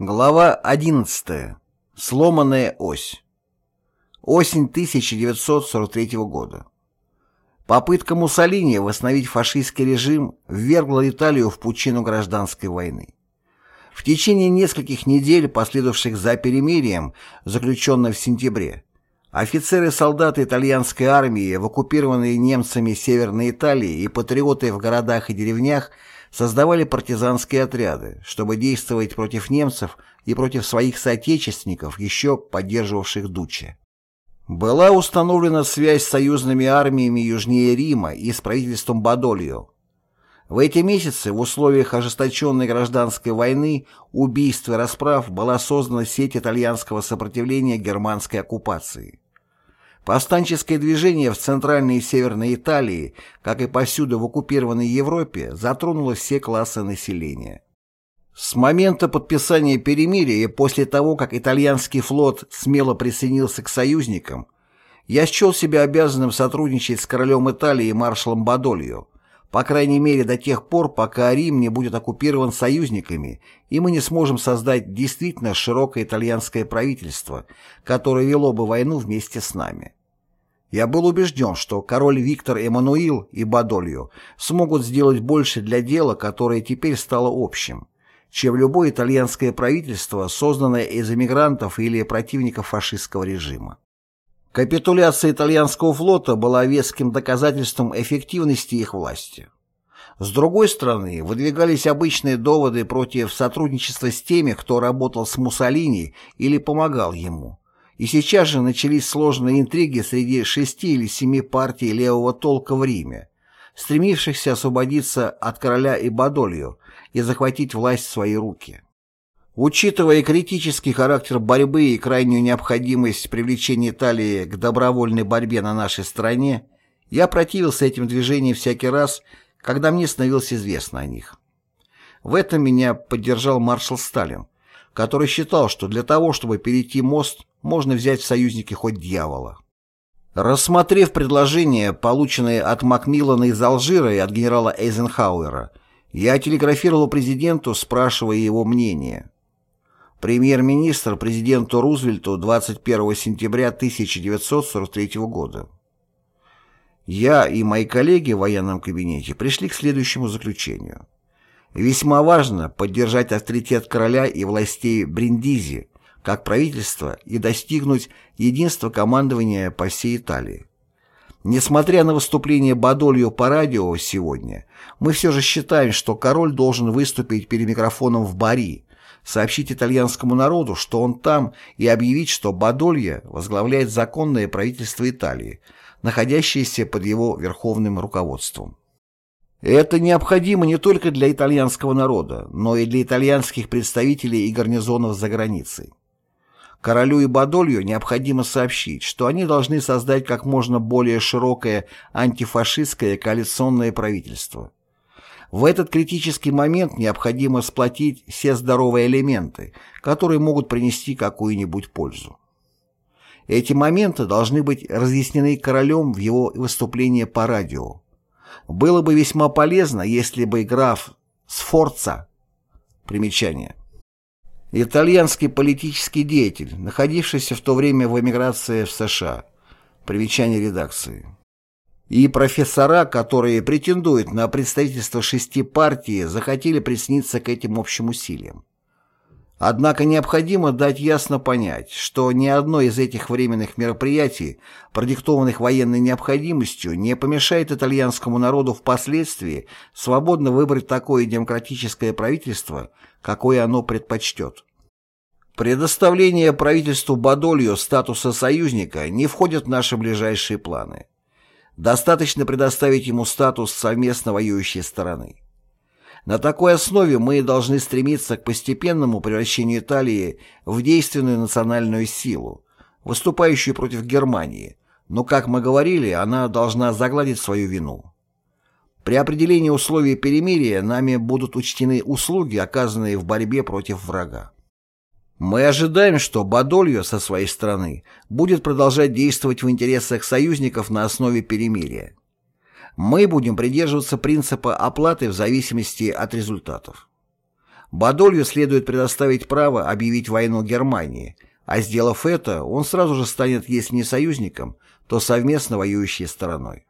Глава 11. Сломанная ось. Осень 1943 года. Попытка Муссолини восстановить фашистский режим ввергла Италию в пучину гражданской войны. В течение нескольких недель, последовавших за перемирием, заключенным в сентябре, офицеры и солдаты итальянской армии в оккупированной немцами Северной Италии и патриоты в городах и деревнях – создавали партизанские отряды, чтобы действовать против немцев и против своих соотечественников, еще поддерживавших Дуччи. Была установлена связь с союзными армиями южнее Рима и с правительством Бадолио. В эти месяцы в условиях ожесточенной гражданской войны, убийств и расправ была создана сеть итальянского сопротивления германской оккупации. Повстанческое движение в Центральной и Северной Италии, как и повсюду в оккупированной Европе, затронуло все классы населения. С момента подписания перемирия и после того, как итальянский флот смело присоединился к союзникам, я счел себя обязанным сотрудничать с королем Италии маршалом Бадольо, по крайней мере до тех пор, пока Рим не будет оккупирован союзниками, и мы не сможем создать действительно широкое итальянское правительство, которое вело бы войну вместе с нами. Я был убежден, что король Виктор Эммануил и Бадолью смогут сделать больше для дела, которое теперь стало общим, чем любое итальянское правительство, созданное из эмигрантов или противников фашистского режима. Капитуляция итальянского флота была веским доказательством эффективности их власти. С другой стороны, выдвигались обычные доводы против сотрудничества с теми, кто работал с Муссолини или помогал ему, и сейчас же начались сложные интриги среди шести или семи партий левого толка в Риме, стремившихся освободиться от короля и Бадолью и захватить власть в свои руки. Учитывая критический характер борьбы и крайнюю необходимость привлечения Италии к добровольной борьбе на нашей стороне, я противился этим движениям всякий раз, когда мне становилось известно о них. В этом меня поддержал маршал Сталин, который считал, что для того, чтобы перейти мост, можно взять в союзники хоть дьявола. Рассмотрев предложение, полученное от Макмиллана из Алжира и от генерала Эйзенхауэра, я телеграфировал президенту, спрашивая его мнение. Премьер-министр президенту Рузвельту 21 сентября 1943 года. Я и мои коллеги в военном кабинете пришли к следующему заключению. Весьма важно поддержать авторитет короля и властей Бриндизи, как правительство и достигнуть единства командования по всей Италии. Несмотря на выступление Бадолью по радио сегодня, мы все же считаем, что король должен выступить перед микрофоном в Бари, сообщить итальянскому народу, что он там, и объявить, что Бадолья возглавляет законное правительство Италии, находящееся под его верховным руководством. Это необходимо не только для итальянского народа, но и для итальянских представителей и гарнизонов за границей. Королю и Бадолью необходимо сообщить, что они должны создать как можно более широкое антифашистское коалиционное правительство. В этот критический момент необходимо сплотить все здоровые элементы, которые могут принести какую-нибудь пользу. Эти моменты должны быть разъяснены королем в его выступлении по радио. Было бы весьма полезно, если бы граф Сфорца, примечание, Итальянский политический деятель, находившийся в то время в эмиграции в США. Примечание редакции. И профессора, которые претендуют на представительство шести партий, захотели присниться к этим общим усилиям. Однако необходимо дать ясно понять, что ни одно из этих временных мероприятий, продиктованных военной необходимостью, не помешает итальянскому народу впоследствии свободно выбрать такое демократическое правительство, какое оно предпочтет. Предоставление правительству Бадолью статуса союзника не входит в наши ближайшие планы. Достаточно предоставить ему статус совместно воюющей стороны. На такой основе мы должны стремиться к постепенному превращению Италии в действенную национальную силу, выступающую против Германии, но, как мы говорили, она должна загладить свою вину. При определении условий перемирия нами будут учтены услуги, оказанные в борьбе против врага. Мы ожидаем, что Бадольо со своей стороны будет продолжать действовать в интересах союзников на основе перемирия. Мы будем придерживаться принципа оплаты в зависимости от результатов. Бадолью следует предоставить право объявить войну Германии, а сделав это, он сразу же станет, если не союзником, то совместно воюющей стороной.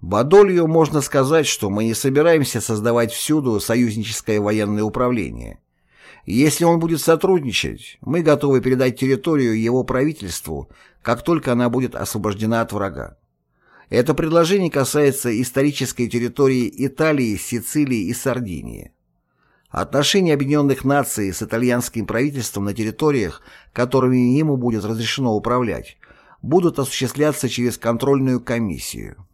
Бадолью можно сказать, что мы не собираемся создавать всюду союзническое военное управление. Если он будет сотрудничать, мы готовы передать территорию его правительству, как только она будет освобождена от врага. Это предложение касается исторической территории Италии, Сицилии и Сардинии. Отношения Объединенных Наций с итальянским правительством на территориях, которыми ему будет разрешено управлять, будут осуществляться через контрольную комиссию.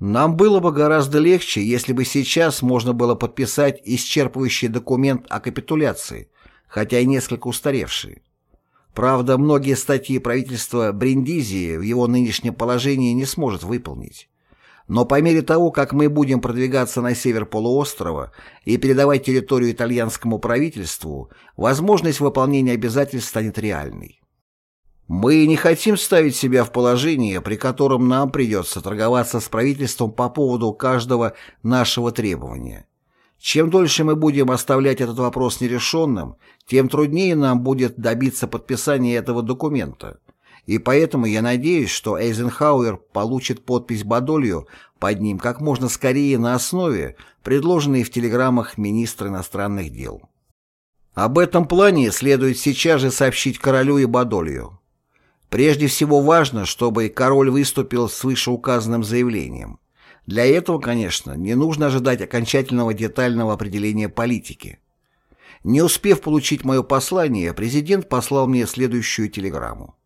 Нам было бы гораздо легче, если бы сейчас можно было подписать исчерпывающий документ о капитуляции, хотя и несколько устаревший. Правда, многие статьи правительства Бриндизии в его нынешнем положении не сможет выполнить. Но по мере того, как мы будем продвигаться на север полуострова и передавать территорию итальянскому правительству, возможность выполнения обязательств станет реальной. Мы не хотим ставить себя в положение, при котором нам придется торговаться с правительством по поводу каждого нашего требования. Чем дольше мы будем оставлять этот вопрос нерешенным, тем труднее нам будет добиться подписания этого документа. И поэтому я надеюсь, что Эйзенхауэр получит подпись Бадолью под ним как можно скорее на основе, предложенной в телеграммах министра иностранных дел. Об этом плане следует сейчас же сообщить королю и Бадолью. Прежде всего важно, чтобы король выступил с вышеуказанным заявлением. Для этого, конечно, не нужно ожидать окончательного детального определения политики. Не успев получить мое послание, президент послал мне следующую телеграмму.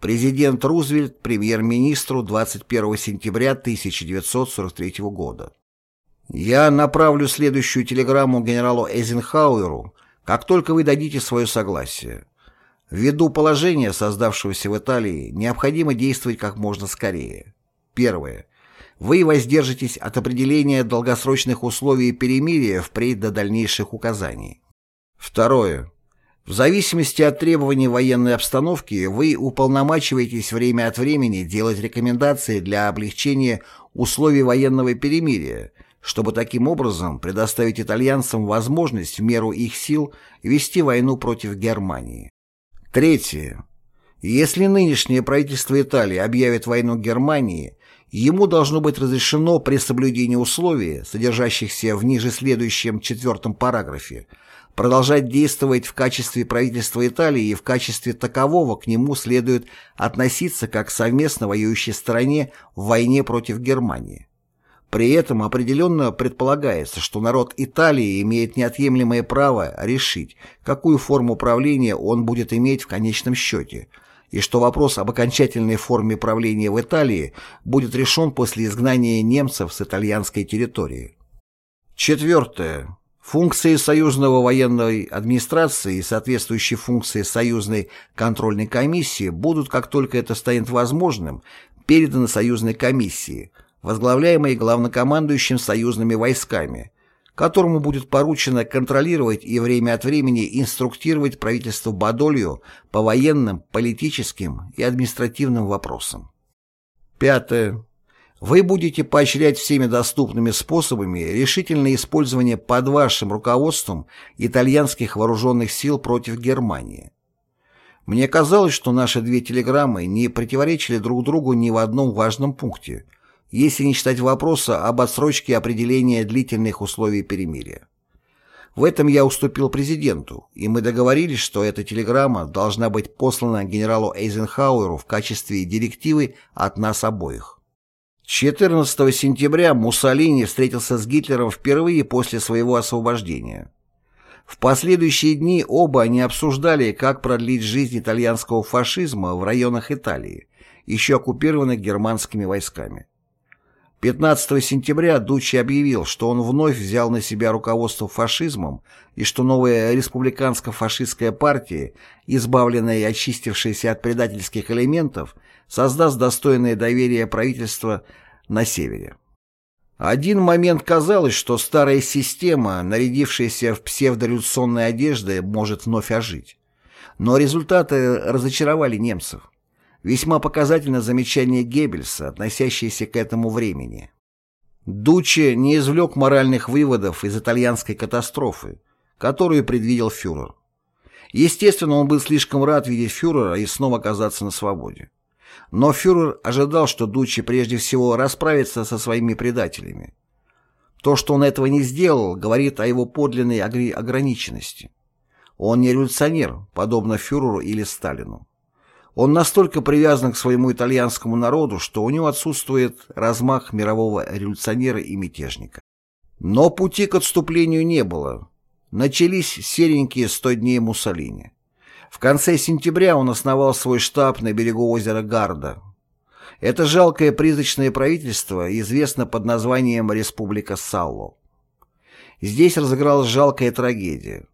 Президент Рузвельт премьер-министру 21 сентября 1943 года. Я направлю следующую телеграмму генералу Эйзенхауэру, как только вы дадите свое согласие. Ввиду положения, создавшегося в Италии, необходимо действовать как можно скорее. Первое. Вы воздержитесь от определения долгосрочных условий перемирия впредь до дальнейших указаний. Второе. В зависимости от требований военной обстановки вы уполномачиваетесь время от времени делать рекомендации для облегчения условий военного перемирия, чтобы таким образом предоставить итальянцам возможность в меру их сил вести войну против Германии. Третье. Если нынешнее правительство Италии объявит войну Германии, ему должно быть разрешено при соблюдении условий, содержащихся в ниже следующем четвертом параграфе, продолжать действовать в качестве правительства Италии и в качестве такового к нему следует относиться как к совместно воюющей стороне в войне против Германии. При этом определенно предполагается, что народ Италии имеет неотъемлемое право решить, какую форму правления он будет иметь в конечном счете, и что вопрос об окончательной форме правления в Италии будет решен после изгнания немцев с итальянской территории. Четвертое. Функции союзного военной администрации и соответствующие функции союзной контрольной комиссии будут, как только это станет возможным, переданы союзной комиссии – возглавляемый главнокомандующим союзными войсками, которому будет поручено контролировать и время от времени инструктировать правительство Бадолью по военным, политическим и административным вопросам. Пятое. Вы будете поощрять всеми доступными способами решительное использование под вашим руководством итальянских вооруженных сил против Германии. Мне казалось, что наши две телеграммы не противоречили друг другу ни в одном важном пункте – если не считать вопроса об отсрочке определения длительных условий перемирия. В этом я уступил президенту, и мы договорились, что эта телеграмма должна быть послана генералу Эйзенхауэру в качестве директивы от нас обоих. 14 сентября Муссолини встретился с Гитлером впервые после своего освобождения. В последующие дни оба они обсуждали, как продлить жизнь итальянского фашизма в районах Италии, еще оккупированных германскими войсками. 15 сентября Дуччи объявил, что он вновь взял на себя руководство фашизмом и что новая республиканско-фашистская партия, избавленная и очистившаяся от предательских элементов, создаст достойное доверие правительства на севере. Один момент казалось, что старая система, нарядившаяся в псевдореволюционные одежды, может вновь ожить. Но результаты разочаровали немцев. Весьма показательно замечание Геббельса, относящееся к этому времени. Дуччи не извлек моральных выводов из итальянской катастрофы, которую предвидел фюрер. Естественно, он был слишком рад видеть фюрера и снова оказаться на свободе. Но фюрер ожидал, что Дуччи прежде всего расправится со своими предателями. То, что он этого не сделал, говорит о его подлинной ограниченности. Он не революционер, подобно фюреру или Сталину. Он настолько привязан к своему итальянскому народу, что у него отсутствует размах мирового революционера и мятежника. Но пути к отступлению не было. Начались серенькие сто дней Муссолини. В конце сентября он основал свой штаб на берегу озера Гарда. Это жалкое призрачное правительство известно под названием Республика Салло. Здесь разыгралась жалкая трагедия.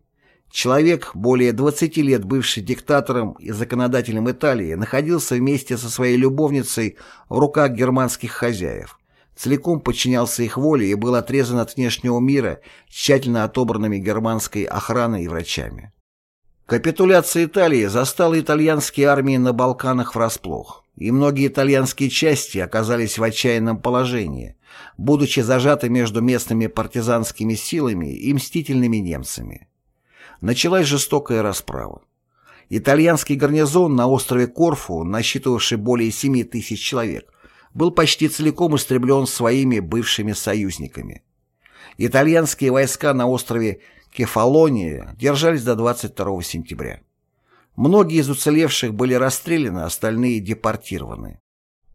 Человек, более 20 лет бывший диктатором и законодателем Италии, находился вместе со своей любовницей в руках германских хозяев, целиком подчинялся их воле и был отрезан от внешнего мира тщательно отобранными германской охраной и врачами. Капитуляция Италии застала итальянские армии на Балканах врасплох, и многие итальянские части оказались в отчаянном положении, будучи зажаты между местными партизанскими силами и мстительными немцами началась жестокая расправа. Итальянский гарнизон на острове Корфу, насчитывавший более 7 тысяч человек, был почти целиком истреблен своими бывшими союзниками. Итальянские войска на острове Кефалония держались до 22 сентября. Многие из уцелевших были расстреляны, остальные депортированы.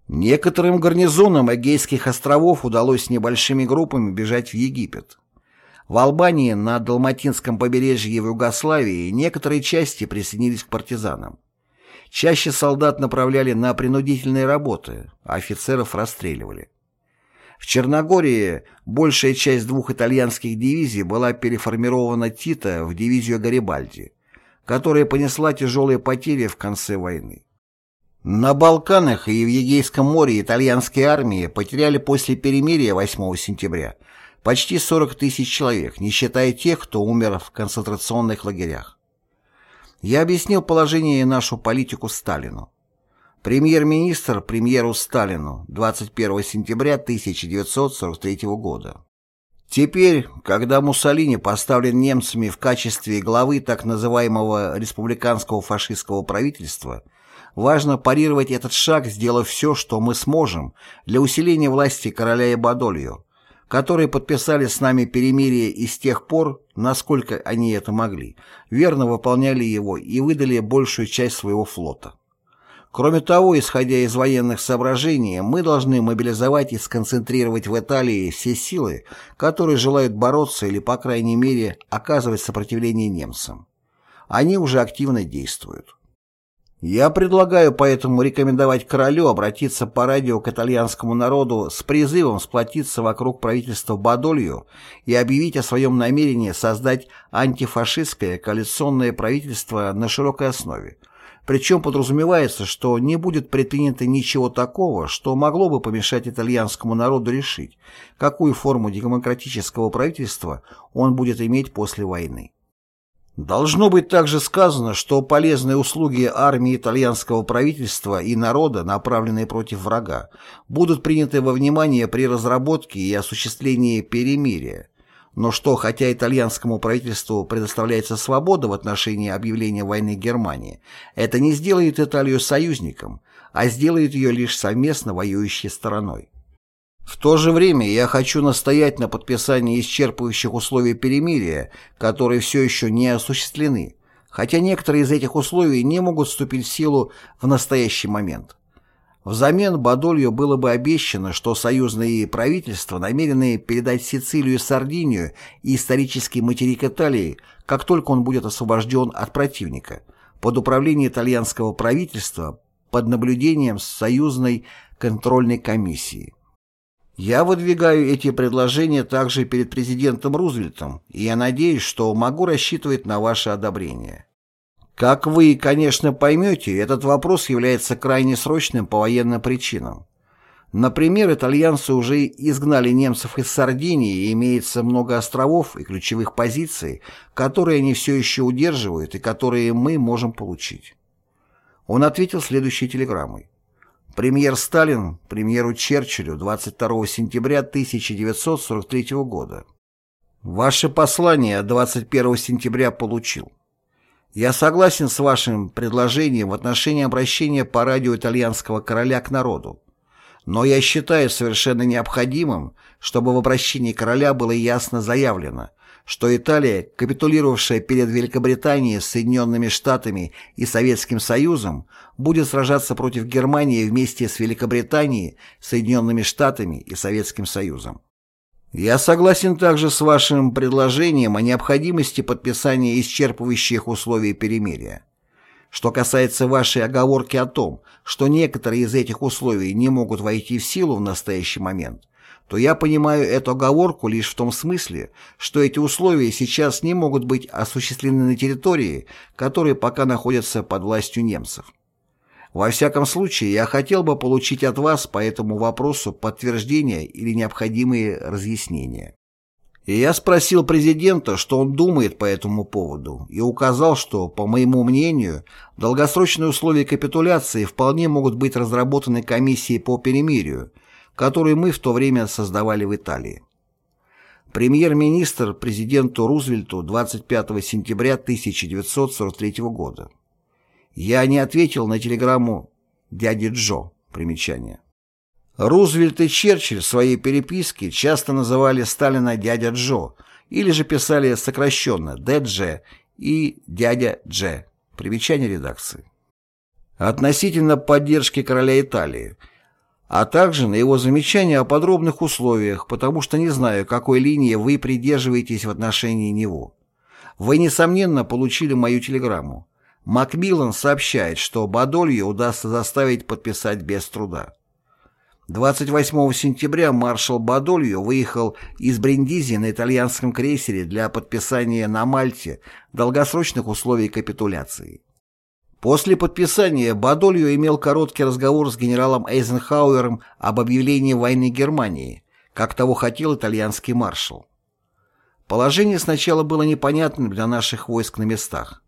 Некоторым гарнизонам Эгейских островов удалось небольшими группами бежать в Египет. В Албании на Далматинском побережье в Югославии некоторые части присоединились к партизанам. Чаще солдат направляли на принудительные работы, а офицеров расстреливали. В Черногории большая часть двух итальянских дивизий была переформирована Тита в дивизию Гарибальди, которая понесла тяжелые потери в конце войны. На Балканах и в Егейском море итальянские армии потеряли после перемирия 8 сентября – Почти 40 тысяч человек, не считая тех, кто умер в концентрационных лагерях. Я объяснил положение и нашу политику Сталину. Премьер-министр премьеру Сталину 21 сентября 1943 года. Теперь, когда Муссолини поставлен немцами в качестве главы так называемого республиканского фашистского правительства, важно парировать этот шаг, сделав все, что мы сможем для усиления власти короля и Бадолью, которые подписали с нами перемирие и с тех пор, насколько они это могли, верно выполняли его и выдали большую часть своего флота. Кроме того, исходя из военных соображений, мы должны мобилизовать и сконцентрировать в Италии все силы, которые желают бороться или, по крайней мере, оказывать сопротивление немцам. Они уже активно действуют. Я предлагаю поэтому рекомендовать королю обратиться по радио к итальянскому народу с призывом сплотиться вокруг правительства Бадолью и объявить о своем намерении создать антифашистское коалиционное правительство на широкой основе. Причем подразумевается, что не будет предпринято ничего такого, что могло бы помешать итальянскому народу решить, какую форму демократического правительства он будет иметь после войны. Должно быть также сказано, что полезные услуги армии итальянского правительства и народа, направленные против врага, будут приняты во внимание при разработке и осуществлении перемирия, но что, хотя итальянскому правительству предоставляется свобода в отношении объявления войны Германии, это не сделает Италию союзником, а сделает ее лишь совместно воюющей стороной. То же время я хочу настоять на подписании исчерпывающих условий перемирия, которые все еще не осуществлены, хотя некоторые из этих условий не могут вступить в силу в настоящий момент. Взамен Бадолью было бы обещано, что союзные правительства намерены передать Сицилию и Сардинию и исторический материк Италии, как только он будет освобожден от противника, под управлением итальянского правительства под наблюдением союзной контрольной комиссии. Я выдвигаю эти предложения также перед президентом Рузвельтом, и я надеюсь, что могу рассчитывать на ваше одобрение. Как вы, конечно, поймете, этот вопрос является крайне срочным по военным причинам. Например, итальянцы уже изгнали немцев из Сардинии, и имеется много островов и ключевых позиций, которые они все еще удерживают и которые мы можем получить. Он ответил следующей телеграммой. Премьер Сталин премьеру Черчиллю 22 сентября 1943 года. Ваше послание 21 сентября получил. Я согласен с вашим предложением в отношении обращения по радио итальянского короля к народу. Но я считаю совершенно необходимым, чтобы в обращении короля было ясно заявлено, что Италия, капитулировавшая перед Великобританией, Соединенными Штатами и Советским Союзом, будет сражаться против Германии вместе с Великобританией, Соединенными Штатами и Советским Союзом. Я согласен также с вашим предложением о необходимости подписания исчерпывающих условий перемирия. Что касается вашей оговорки о том, что некоторые из этих условий не могут войти в силу в настоящий момент, то я понимаю эту оговорку лишь в том смысле, что эти условия сейчас не могут быть осуществлены на территории, которые пока находятся под властью немцев. Во всяком случае, я хотел бы получить от вас по этому вопросу подтверждение или необходимые разъяснения. И я спросил президента, что он думает по этому поводу, и указал, что, по моему мнению, долгосрочные условия капитуляции вполне могут быть разработаны комиссией по перемирию, которую мы в то время создавали в Италии. Премьер-министр президенту Рузвельту 25 сентября 1943 года. Я не ответил на телеграмму дяди Джо. Примечание. Рузвельт и Черчилль в своей переписке часто называли Сталина дядя Джо или же писали сокращенно ДДЖ и дядя Дж. Примечание редакции. Относительно поддержки короля Италии, а также на его замечания о подробных условиях, потому что не знаю, какой линии вы придерживаетесь в отношении него. Вы, несомненно, получили мою телеграмму. Макмиллан сообщает, что Бадолью удастся заставить подписать без труда. 28 сентября маршал Бадолью выехал из Бриндизи на итальянском крейсере для подписания на Мальте долгосрочных условий капитуляции. После подписания Бадолью имел короткий разговор с генералом Эйзенхауэром об объявлении войны Германии, как того хотел итальянский маршал. Положение сначала было непонятным для наших войск на местах.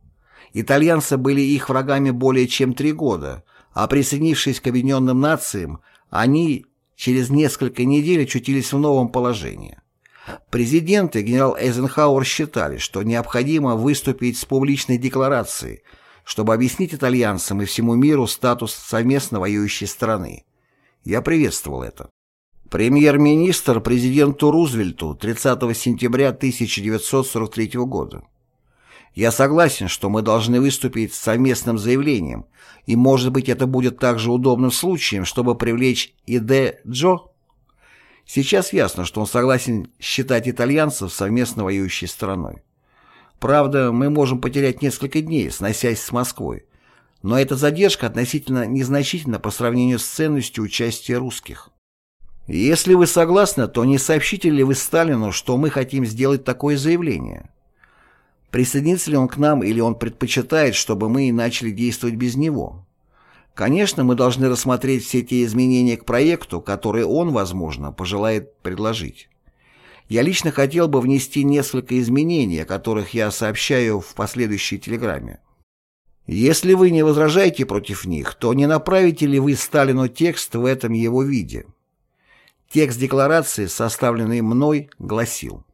Итальянцы были их врагами более чем три года, а присоединившись к Объединенным Нациям, они через несколько недель очутились в новом положении. Президент и генерал Эйзенхауэр считали, что необходимо выступить с публичной декларацией, чтобы объяснить итальянцам и всему миру статус совместно воюющей страны. Я приветствовал это. Премьер-министр президенту Рузвельту 30 сентября 1943 года. Я согласен, что мы должны выступить с совместным заявлением, и, может быть, это будет также удобным случаем, чтобы привлечь и Д. Джо. Сейчас ясно, что он согласен считать итальянцев совместно воюющей страной. Правда, мы можем потерять несколько дней, сносясь с Москвой, но эта задержка относительно незначительна по сравнению с ценностью участия русских. Если вы согласны, то не сообщите ли вы Сталину, что мы хотим сделать такое заявление? Присоединится ли он к нам или он предпочитает, чтобы мы начали действовать без него? Конечно, мы должны рассмотреть все те изменения к проекту, которые он, возможно, пожелает предложить. Я лично хотел бы внести несколько изменений, о которых я сообщаю в последующей телеграмме. Если вы не возражаете против них, то не направите ли вы Сталину текст в этом его виде? Текст декларации, составленный мной, гласил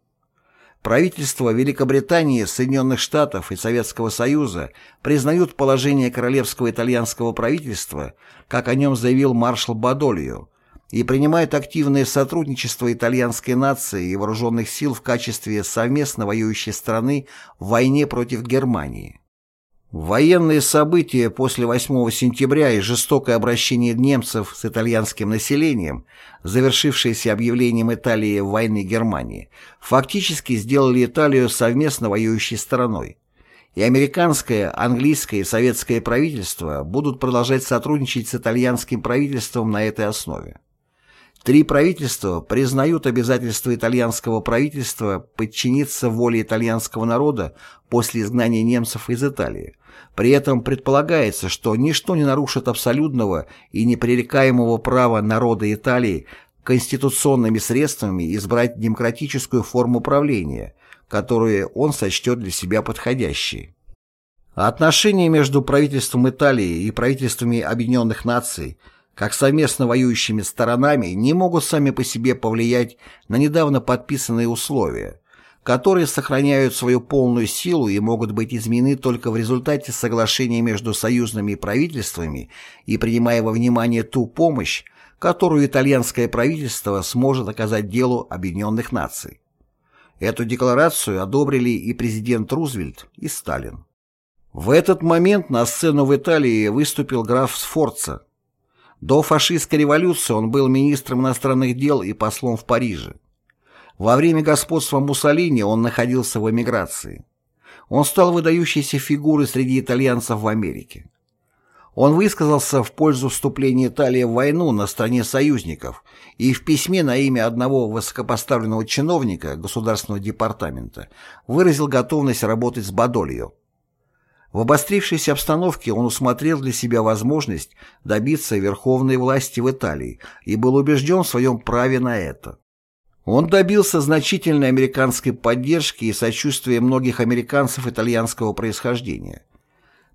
Правительства Великобритании, Соединенных Штатов и Советского Союза признают положение королевского итальянского правительства, как о нем заявил маршал Бадолью, и принимают активное сотрудничество итальянской нации и вооруженных сил в качестве совместно воюющей страны в войне против Германии. Военные события после 8 сентября и жестокое обращение немцев с итальянским населением, завершившееся объявлением Италии войны Германии, фактически сделали Италию совместно воюющей стороной. И американское, английское и советское правительство будут продолжать сотрудничать с итальянским правительством на этой основе. Три правительства признают обязательство итальянского правительства подчиниться воле итальянского народа после изгнания немцев из Италии. При этом предполагается, что ничто не нарушит абсолютного и непререкаемого права народа Италии конституционными средствами избрать демократическую форму правления, которую он сочтет для себя подходящей. Отношения между правительством Италии и правительствами Объединенных Наций – как совместно воюющими сторонами не могут сами по себе повлиять на недавно подписанные условия, которые сохраняют свою полную силу и могут быть изменены только в результате соглашения между союзными правительствами и принимая во внимание ту помощь, которую итальянское правительство сможет оказать делу Объединенных Наций. Эту декларацию одобрили и президент Рузвельт, и Сталин. В этот момент на сцену в Италии выступил граф Сфорца. До фашистской революции он был министром иностранных дел и послом в Париже. Во время господства Муссолини он находился в эмиграции. Он стал выдающейся фигурой среди итальянцев в Америке. Он высказался в пользу вступления Италии в войну на стороне союзников и в письме на имя одного высокопоставленного чиновника Государственного департамента выразил готовность работать с Бадольо. В обострившейся обстановке он усмотрел для себя возможность добиться верховной власти в Италии и был убежден в своем праве на это. Он добился значительной американской поддержки и сочувствия многих американцев итальянского происхождения.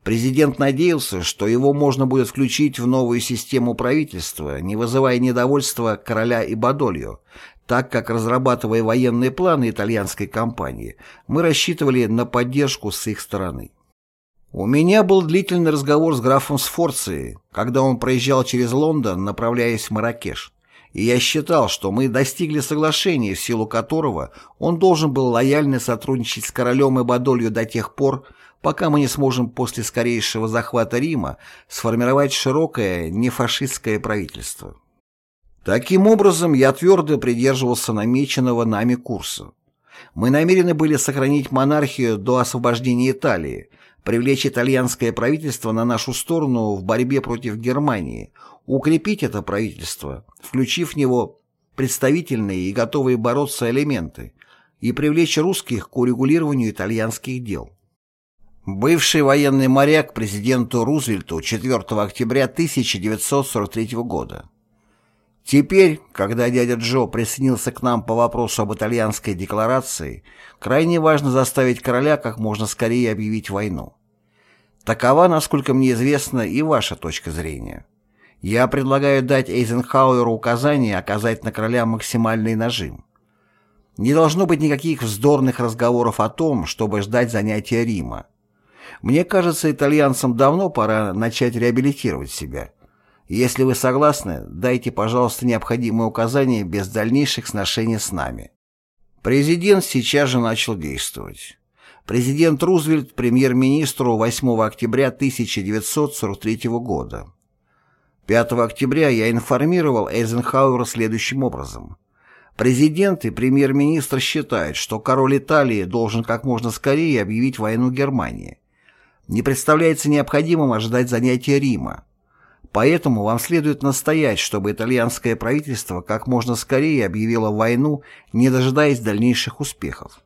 Президент надеялся, что его можно будет включить в новую систему правительства, не вызывая недовольства короля и Бадольо, так как, разрабатывая военные планы итальянской кампании, мы рассчитывали на поддержку с их стороны. У меня был длительный разговор с графом Сфорцией, когда он проезжал через Лондон, направляясь в Маракеш и я считал, что мы достигли соглашения, в силу которого он должен был лояльно сотрудничать с королем и Бадолью до тех пор, пока мы не сможем после скорейшего захвата Рима сформировать широкое нефашистское правительство. Таким образом, я твердо придерживался намеченного нами курса. Мы намерены были сохранить монархию до освобождения Италии, привлечь итальянское правительство на нашу сторону в борьбе против Германии, укрепить это правительство, включив в него представительные и готовые бороться элементы, и привлечь русских к урегулированию итальянских дел. Бывший военный моряк президенту Рузвельту 4 октября 1943 года. Теперь, когда дядя Джо присоединился к нам по вопросу об итальянской декларации, крайне важно заставить короля как можно скорее объявить войну. Такова, насколько мне известно, и ваша точка зрения. Я предлагаю дать Эйзенхауэру указание оказать на короля максимальный нажим. Не должно быть никаких вздорных разговоров о том, чтобы ждать занятия Рима. Мне кажется, итальянцам давно пора начать реабилитировать себя. Если вы согласны, дайте, пожалуйста, необходимые указания без дальнейших сношений с нами. Президент сейчас же начал действовать. Президент Рузвельт премьер-министру 8 октября 1943 года. 5 октября я информировал Эйзенхауэра следующим образом. Президент и премьер-министр считают, что король Италии должен как можно скорее объявить войну Германии. Не представляется необходимым ожидать занятия Рима. Поэтому вам следует настоять, чтобы итальянское правительство как можно скорее объявило войну, не дожидаясь дальнейших успехов.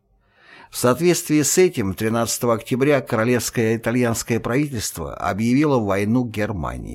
В соответствии с этим 13 октября королевское итальянское правительство объявило войну Германии.